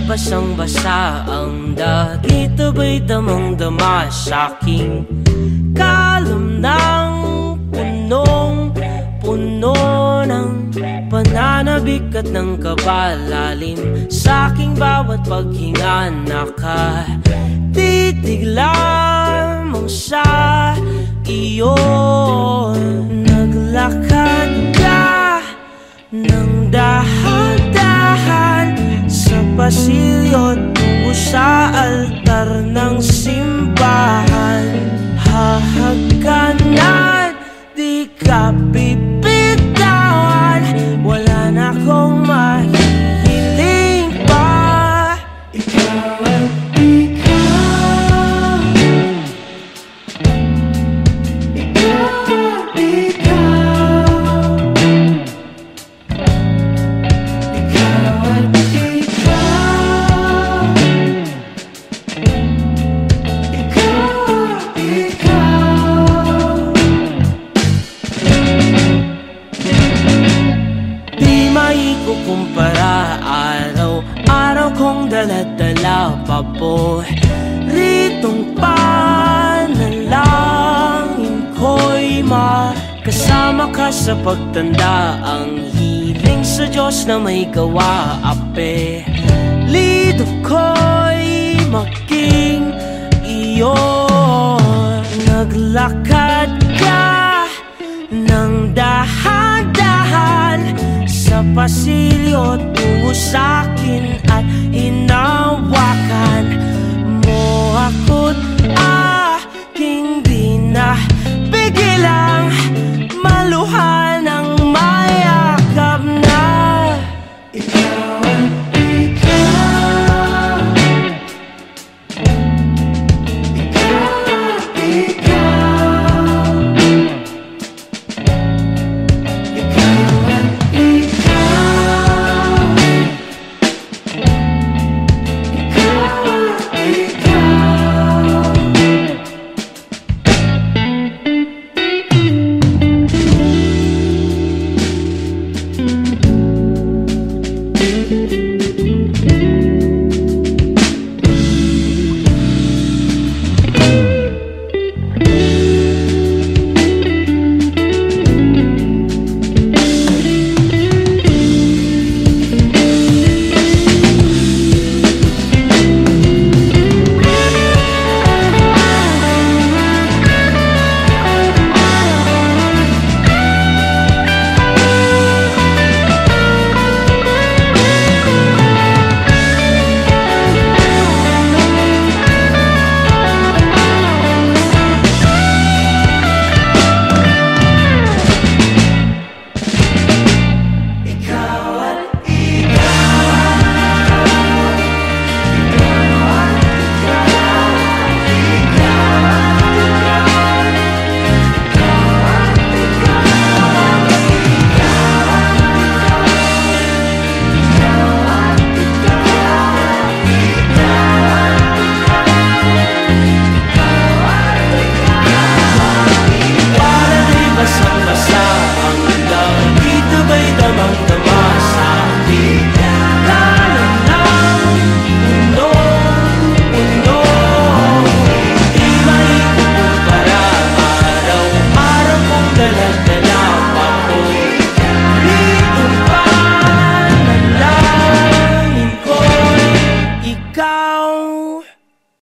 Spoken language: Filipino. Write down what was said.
ay basang-basa ang dati Tabay damang-dama sa aking kalam ng punong-puno ng pananabik at ng kabalalim Sa aking bawat paghinga nakatitig lamang sa iyon. Altar ng simbahan. Hahagkanan, di ka Kong daladala pa po Ritong panalangin ko'y makasama ka sa pagtanda. Ang hiling sa Diyos na may gawa ape. Lido ko'y maging iyo Naglakad ka ng dahan-dahan sa pasilyo tungo sa'kin at hinawakan mo ako't aking di na pigilang maluhan ang mayakap na ikaw